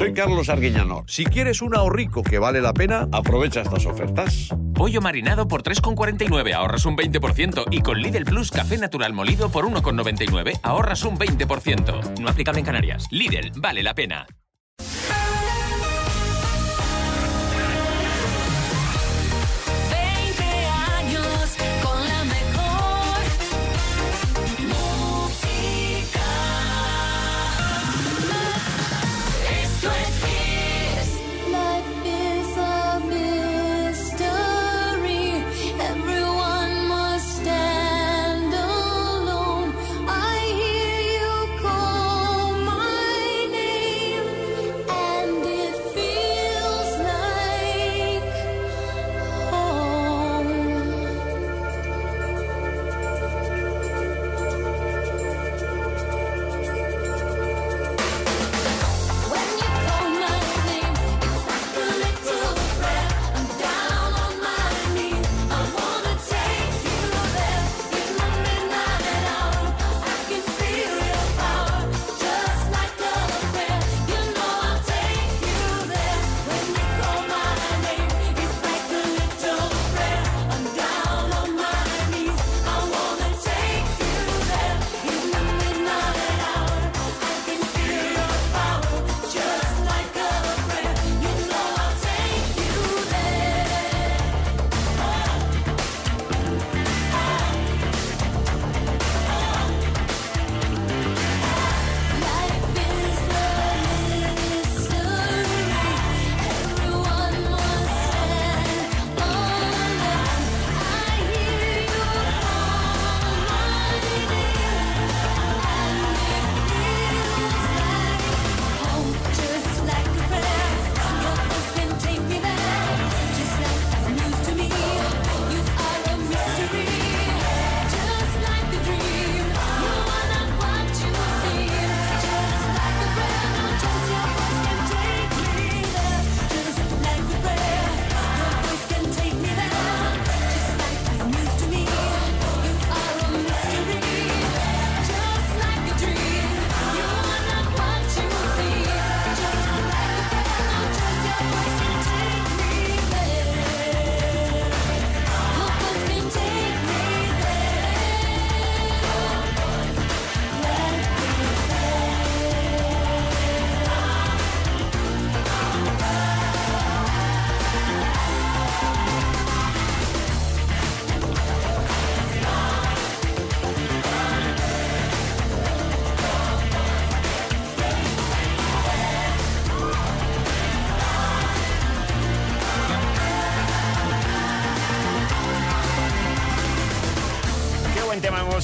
Soy Carlos Arguiñano. Si quieres un ahorrico que vale la pena, aprovecha estas ofertas. Pollo marinado por 3,49 ahorras un 20% y con Lidl Plus café natural molido por 1,99 ahorras un 20%. No aplicable en Canarias. Lidl, vale la pena.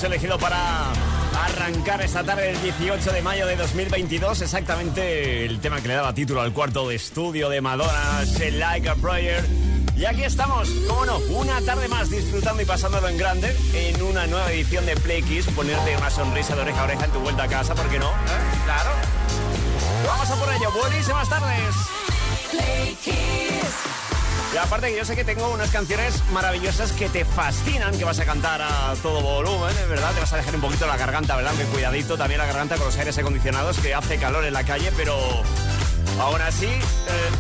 Elegido para arrancar esta tarde del 18 de mayo de 2022, exactamente el tema que le daba título al cuarto de estudio de Madonna, She Like a. Y aquí estamos, como no, una tarde más disfrutando y pasándolo en grande en una nueva edición de Play Kiss, ponerte una sonrisa de oreja a oreja en tu vuelta a casa, ¿por qué no? ¿Eh? Claro. Vamos a por ello, buenísimas tardes. Play Kiss. Y aparte que yo sé que tengo unas canciones maravillosas que te fascinan, que vas a cantar a todo volumen, ¿verdad? Te vas a dejar un poquito la garganta, ¿verdad? Aunque cuidadito también la garganta con los aires acondicionados, que hace calor en la calle, pero aún así... Eh,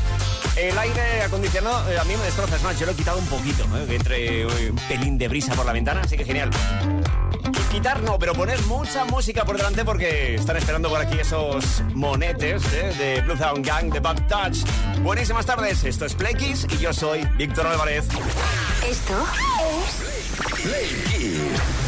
el aire acondicionado eh, a mí me destroza, es más, yo lo he quitado un poquito, ¿eh? entre un pelín de brisa por la ventana, así que genial. Quitar no, pero poner mucha música por delante porque están esperando por aquí esos monetes ¿eh? de Blue Sound Gang, de Bad Touch. Buenísimas tardes, esto es Play Kiss y yo soy Víctor Álvarez. Esto es Play Kiss.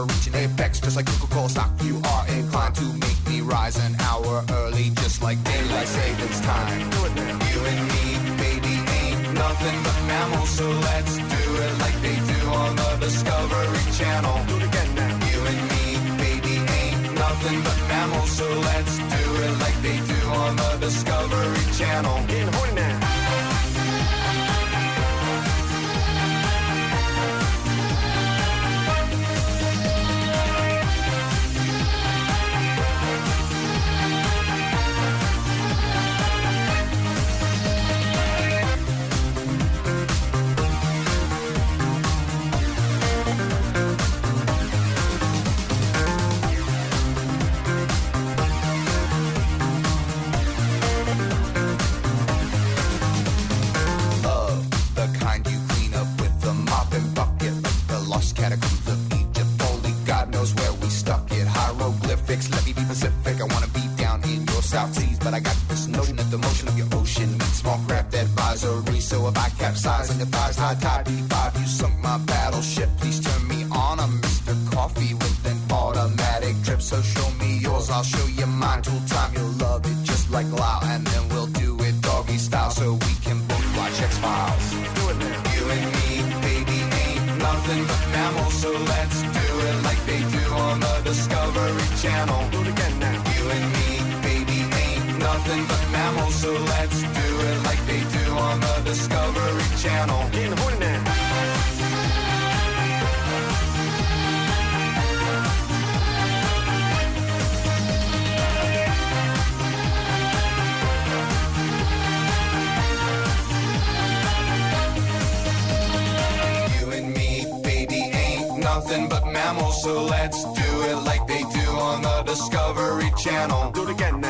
never reach an apex, just like Coca-Cola stock. You are inclined to make me rise an hour early, just like daylight savings time. You and me, baby, ain't nothing but mammals, so let's do it like they do on the Discovery Channel. Do it again now. You and me, baby, ain't nothing but mammals, so let's do it like they do on the Discovery Channel. the bar's not toppy. channel. Get in the morning nothing but mammals, so let's do it like they do on the Discovery Channel. Do it again now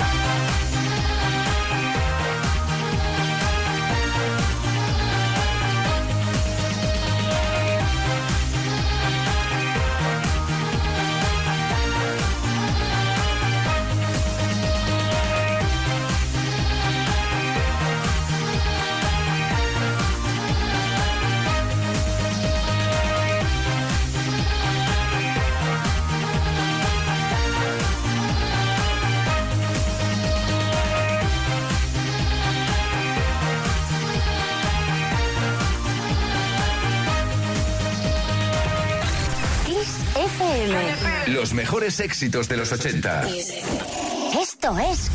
los mejores éxitos de los 80. Esto es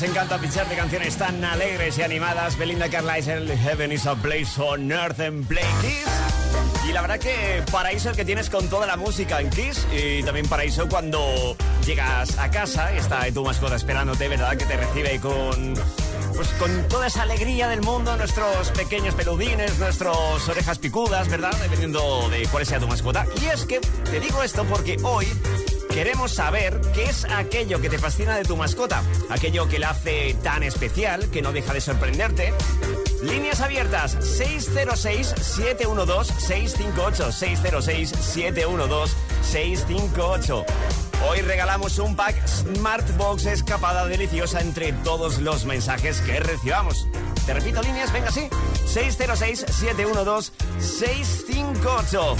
nos encanta de canciones tan alegres y animadas. Belinda Carlisle, Heaven is a place on earth and play Kiss. Y la verdad que paraíso el que tienes con toda la música en Kiss y también paraíso cuando llegas a casa está tu mascota esperándote, ¿verdad? Que te recibe con pues con toda esa alegría del mundo, nuestros pequeños peludines, nuestras orejas picudas, ¿verdad? Dependiendo de cuál sea tu mascota. Y es que te digo esto porque hoy Queremos saber qué es aquello que te fascina de tu mascota, aquello que la hace tan especial que no deja de sorprenderte. Líneas abiertas 606-712-658, 606-712-658. Hoy regalamos un pack Smartbox escapada deliciosa entre todos los mensajes que recibamos. Te repito líneas, venga sí. 606-712-658.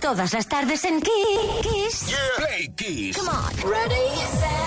Todas las tardes en Kiss. Play Kiss. Come on. Ready, set,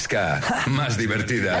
fresca, más divertida.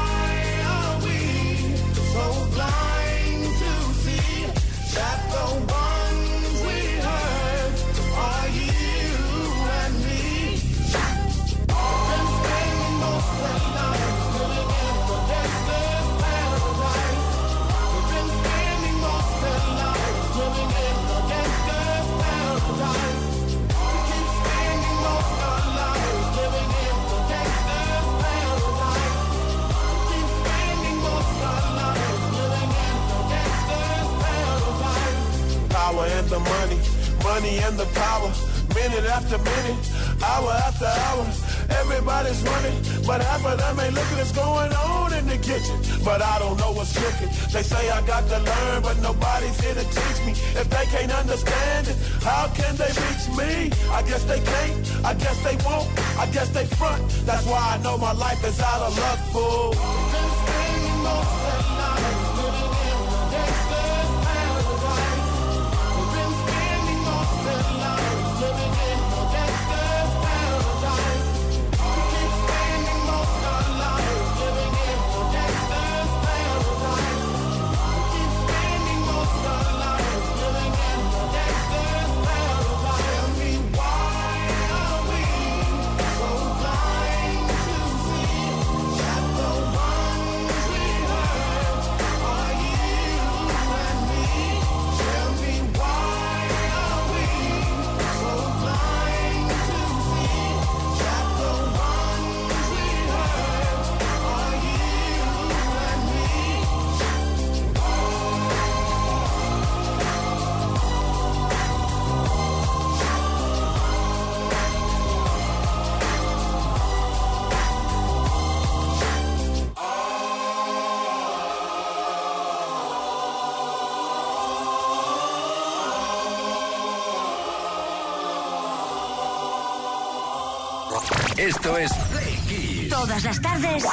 Esto es Play Kiss. Todas las tardes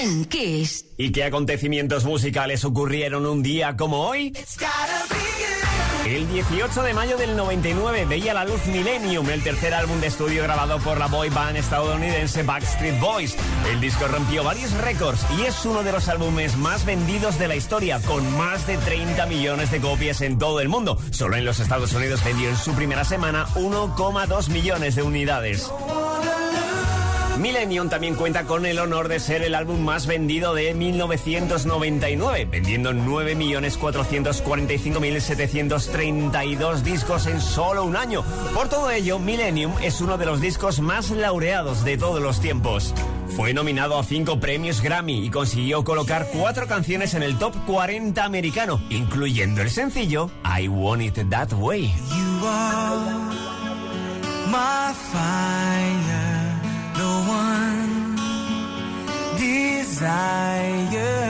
en Kiss. ¿Y qué acontecimientos musicales ocurrieron un día como hoy? El 18 de mayo del 99 veía la luz Millennium, el tercer álbum de estudio grabado por la boy band estadounidense Backstreet Boys. El disco rompió varios récords y es uno de los álbumes más vendidos de la historia, con más de 30 millones de copias en todo el mundo. Solo en los Estados Unidos vendió en su primera semana 1,2 millones de unidades. Millennium también cuenta con el honor de ser el álbum más vendido de 1999, vendiendo 9.445.732 discos en solo un año. Por todo ello, Millennium es uno de los discos más laureados de todos los tiempos. Fue nominado a cinco premios Grammy y consiguió colocar cuatro canciones en el top 40 americano, incluyendo el sencillo I Want It That Way. Desire.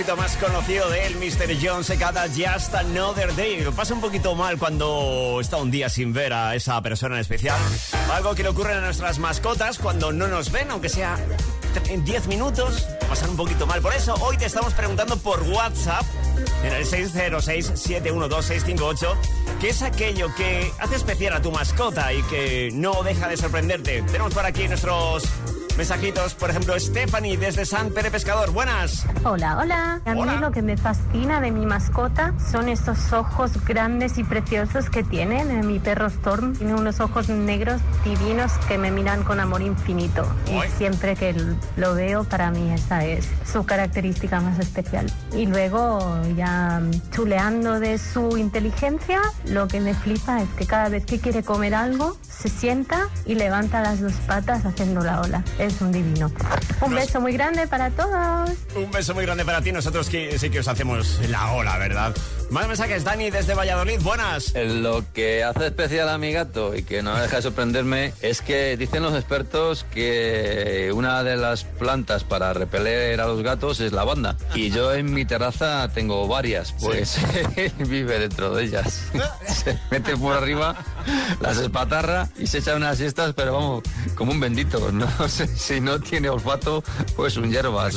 Éxito más conocido de él, Mr. John se cada Just Another Day. Pasa un poquito mal cuando está un día sin ver a esa persona en especial. Algo que le ocurre a nuestras mascotas cuando no nos ven, aunque sea en 10 minutos. Pasan un poquito mal. Por eso hoy te estamos preguntando por WhatsApp en el 606-712-658 qué es aquello que hace especial a tu mascota y que no deja de sorprenderte. Tenemos por aquí nuestros mensajitos. Por ejemplo, Stephanie desde San Pere Pescador. Buenas. Hola, hola. A mí Hola. lo que me fascina de mi mascota son estos ojos grandes y preciosos que tienen. Mi perro Storm tiene unos ojos negros divinos que me miran con amor infinito. Ay. Y siempre que lo veo, para mí esa es su característica más especial. Y luego, ya chuleando de su inteligencia, lo que me flipa es que cada vez que quiere comer algo, se sienta y levanta las dos patas haciendo la ola. Es un divino. Un beso muy grande para todos. Un beso muy grande para ti. Nosotros que sí que os hacemos la ola, ¿verdad? Más mensajes, Dani desde Valladolid, buenas. Lo que hace especial a mi gato y que no me deja de sorprenderme es que dicen los expertos que una de las plantas para repeler a los gatos es la banda. Y yo en mi terraza tengo varias, pues él vive dentro de ellas. Se mete por arriba, las espatarra y se echa unas siestas, pero vamos, como un bendito. No sé si no tiene olfato, pues un hierbas.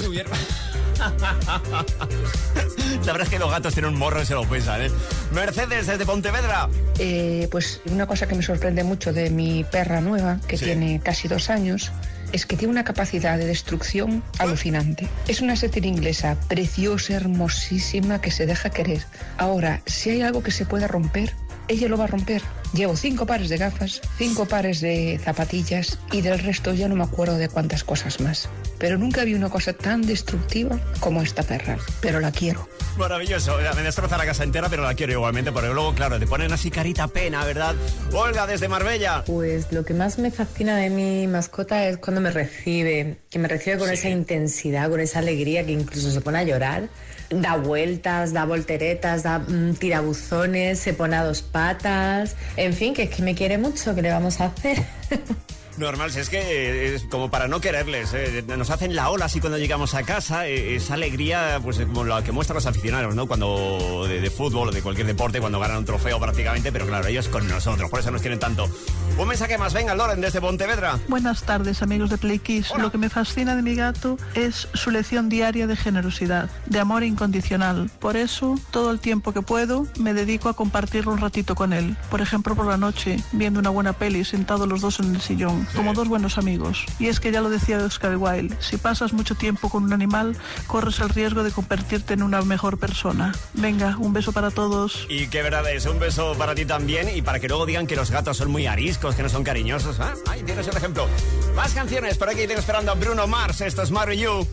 La verdad es que los gatos tienen un morro y se lo pesan, ¿eh? Mercedes desde Pontevedra. Eh, pues una cosa que me sorprende mucho de mi perra nueva, que Sí. tiene casi dos años, es que tiene una capacidad de destrucción alucinante. Es una setter inglesa preciosa, hermosísima, que se deja querer. Ahora, si hay algo que se pueda romper, ella lo va a romper. Llevo cinco pares de gafas, cinco pares de zapatillas y del resto ya no me acuerdo de cuántas cosas más. Pero nunca vi una cosa tan destructiva como esta perra. Pero la quiero. Maravilloso, me destroza la casa entera, pero la quiero igualmente, porque luego, claro, te ponen así carita pena, ¿verdad? Olga desde Marbella. Pues lo que más me fascina de mi mascota es cuando me recibe, que me recibe con esa intensidad, con esa alegría que incluso se pone a llorar. Da vueltas, da volteretas, da mm, tirabuzones, se pone a dos patas. En fin, que es que me quiere mucho, ¿qué le vamos a hacer? Normal, si es que eh, es como para no quererles. eh, Nos hacen la ola así cuando llegamos a casa. eh, Esa alegría, pues como la que muestran los aficionados, ¿no? Cuando de, de fútbol o de cualquier deporte, cuando ganan un trofeo prácticamente, pero claro, ellos con nosotros, por eso nos quieren tanto. Un mensaje más, venga, Loren, desde Pontevedra. Buenas tardes, amigos de Play Kiss. Lo que me fascina de mi gato es su lección diaria de generosidad, de amor incondicional. Por eso, todo el tiempo que puedo, me dedico a compartirlo un ratito con él. Por ejemplo, por la noche, viendo una buena peli, sentados los dos en el sillón, como dos buenos amigos. Y es que ya lo decía Oscar Wilde, si pasas mucho tiempo con un animal, corres el riesgo de convertirte en una mejor persona. Venga, un beso para todos. Y qué verdad es, un beso para ti también y para que luego digan que los gatos son muy ariscos, que no son cariñosos. ¿ah? Ahí tienes el ejemplo. Más canciones, por aquí tengo esperando a Bruno Mars. Esto es Mario You.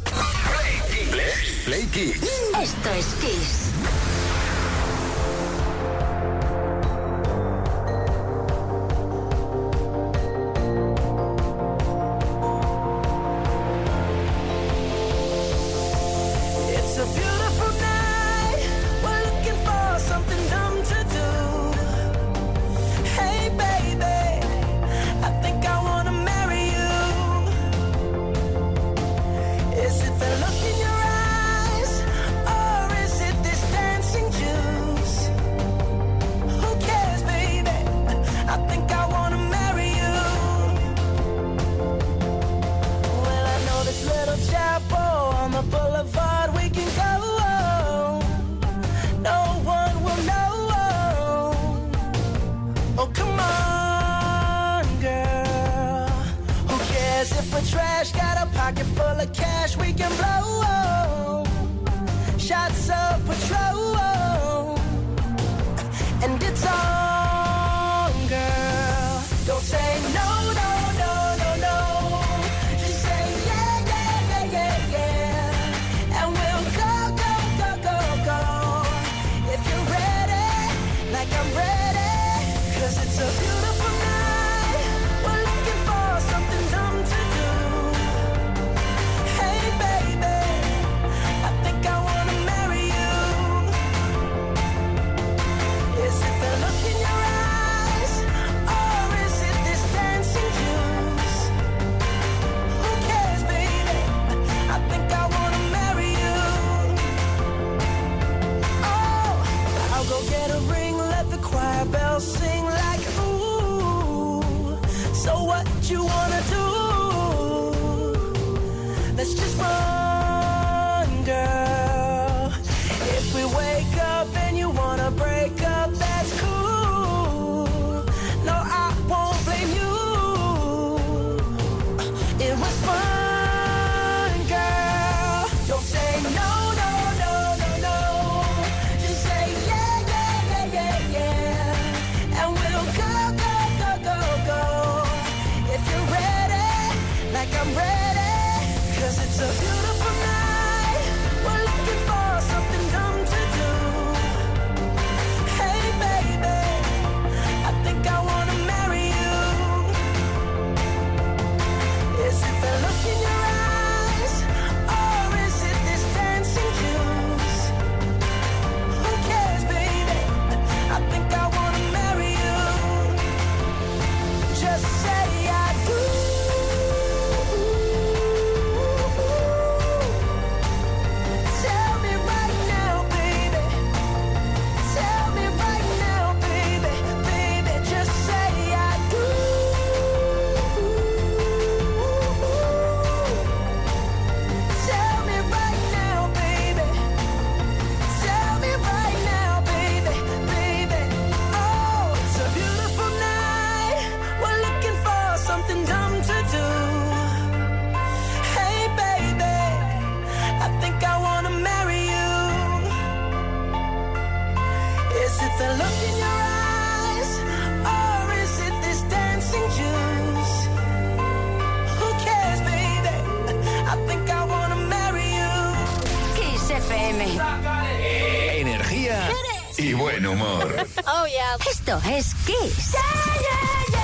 Play Kids. Esto es Kiss. FM. Energía y buen humor. Oh, yeah. Esto es Kiss. Yeah, yeah,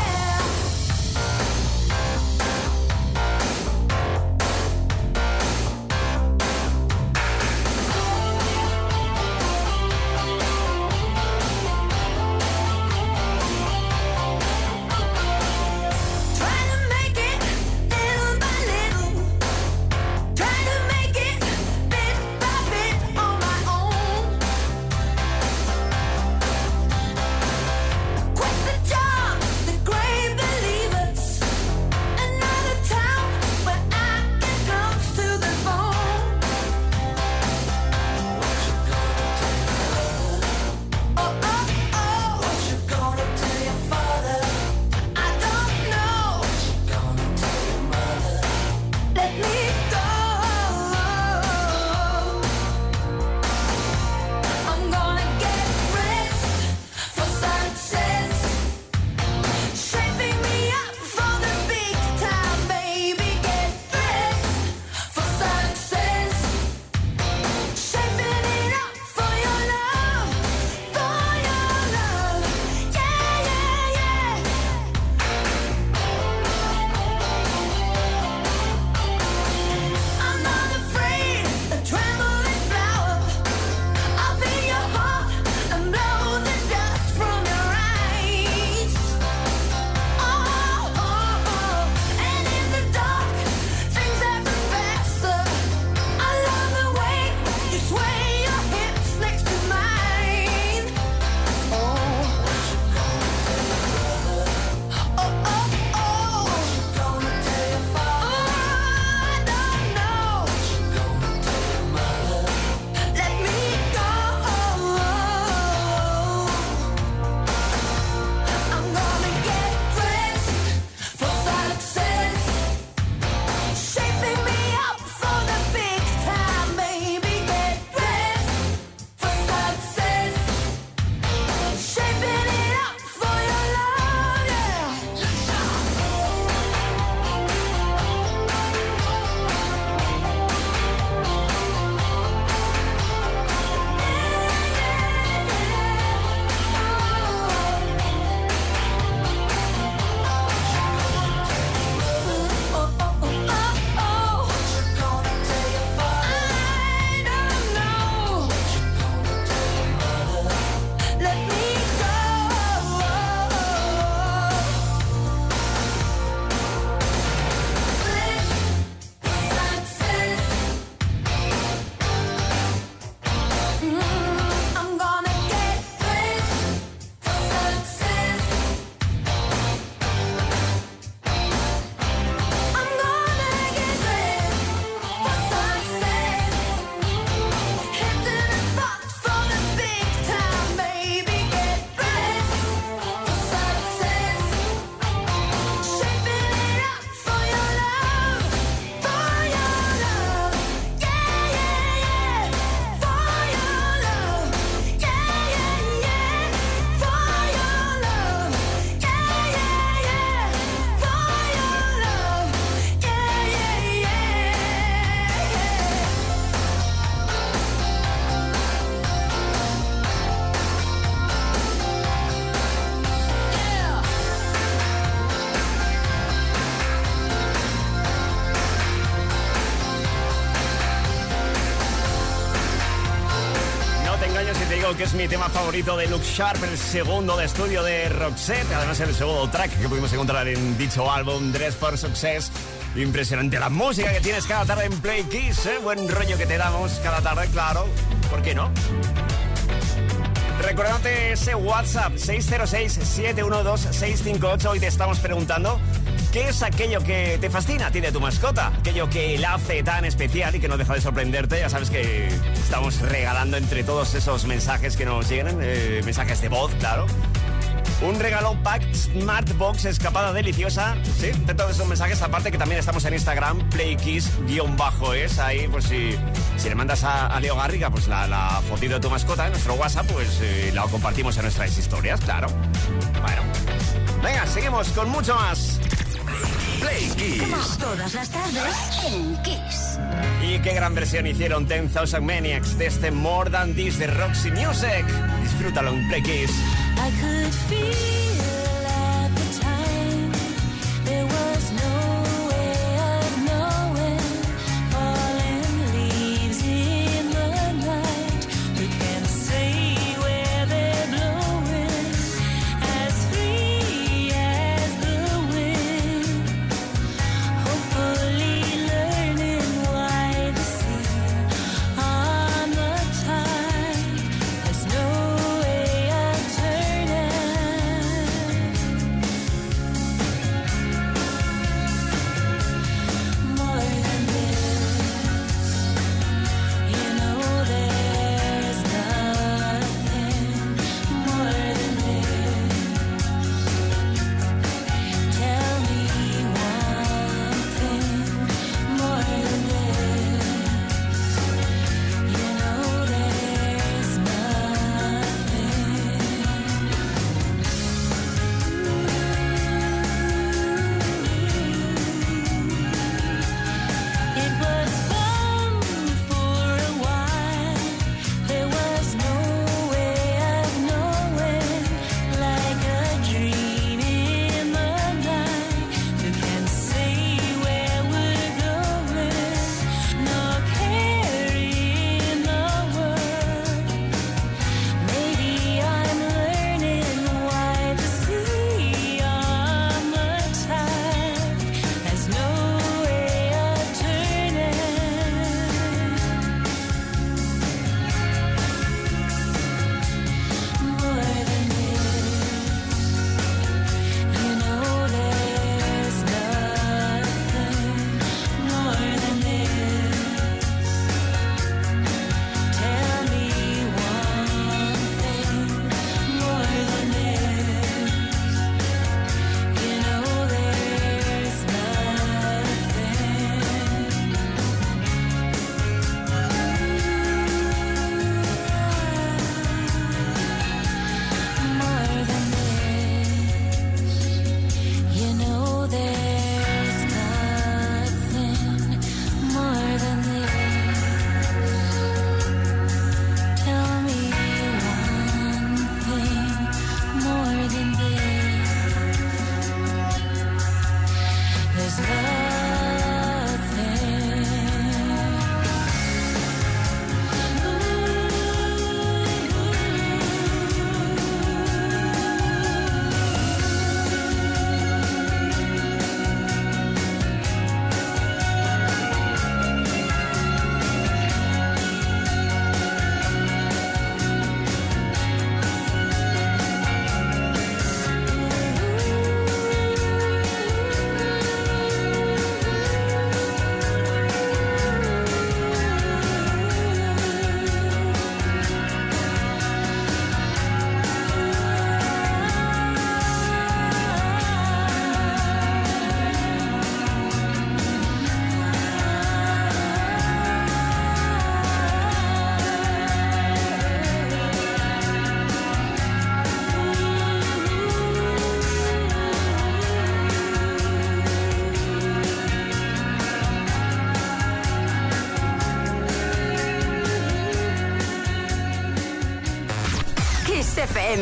mi tema favorito de Luke Sharp, el segundo de estudio de Roxette. Además, el segundo track que pudimos encontrar en dicho álbum, Dress for Success. Impresionante la música que tienes cada tarde en Play Kiss, ¿eh? Buen rollo que te damos cada tarde, claro. ¿Por qué no? Recordate ese WhatsApp 606-712-658. Hoy te estamos preguntando qué es aquello que te fascina, tiene tu mascota, aquello que la hace tan especial y que no deja de sorprenderte. Ya sabes que Estamos regalando entre todos esos mensajes que nos llegan, eh, mensajes de voz, claro. Un regalo pack Smartbox escapada deliciosa. Sí, de todos esos mensajes. Aparte que también estamos en Instagram, playkiss-es. Ahí, pues si, si le mandas a, a Leo Garriga, pues la, la, fotito de tu mascota en nuestro WhatsApp, pues eh, la compartimos en nuestras historias, claro. Bueno. Venga, seguimos con mucho más. Play Kiss. Todas las tardes en Kiss. Y qué gran versión hicieron 10,000 Maniacs de este More Than This de Roxy Music. Disfrútalo en Play Kiss. I could feel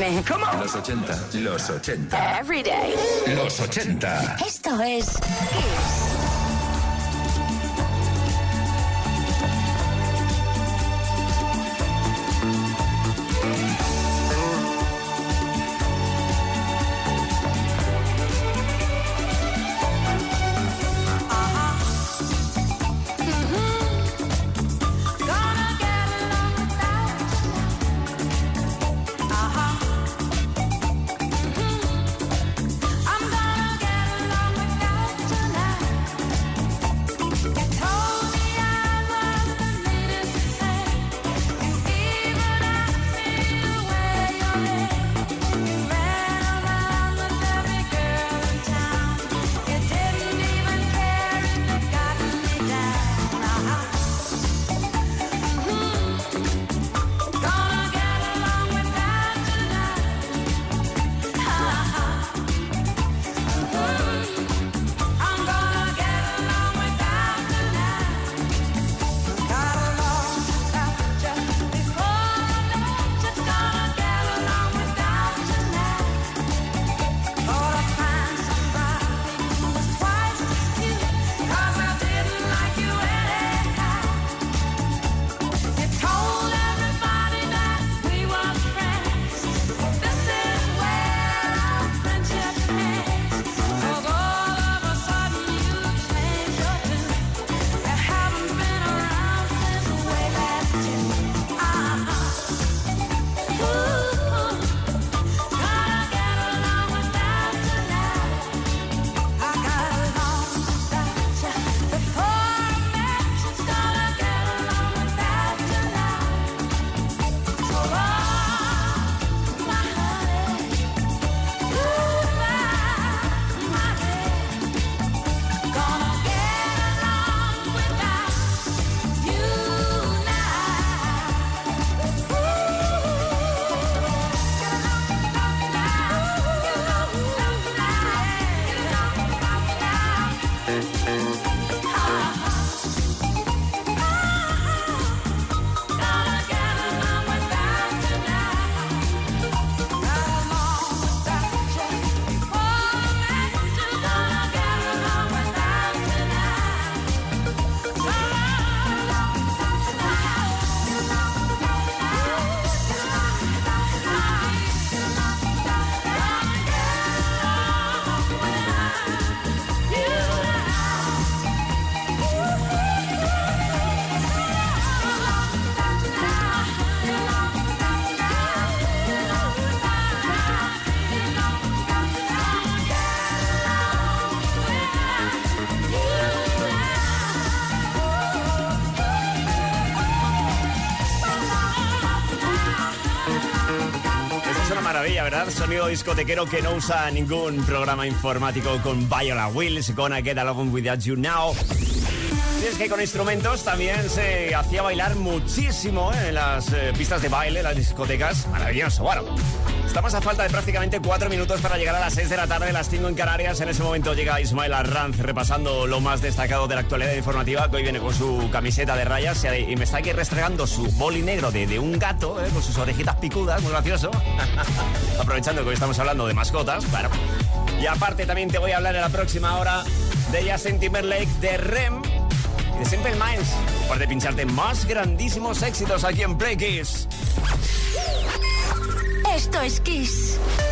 FM. Los 80, los 80. Every day. Los 80. Esto es Sonido discotequero que no usa ningún programa informático con Viola Wills, Gonna Get Along Without You Now. Y es que con instrumentos también se hacía bailar muchísimo ¿eh? en las eh, pistas de baile, las discotecas. Maravilloso. Bueno, estamos a falta de prácticamente cuatro minutos para llegar a las 6 de la tarde, las 5 en Canarias. En ese momento llega Ismael Arranz repasando lo más destacado de la actualidad informativa, que hoy viene con su camiseta de rayas y me está aquí restregando su boli negro de, de un gato, ¿eh? con sus orejitas picudas, muy gracioso. Aprovechando que hoy estamos hablando de mascotas, claro. Y aparte también te voy a hablar en la próxima hora de Justin Timberlake, de Rem y de Simple Minds. Aparte de pincharte más grandísimos éxitos aquí en Play Kiss. Esto es Kiss.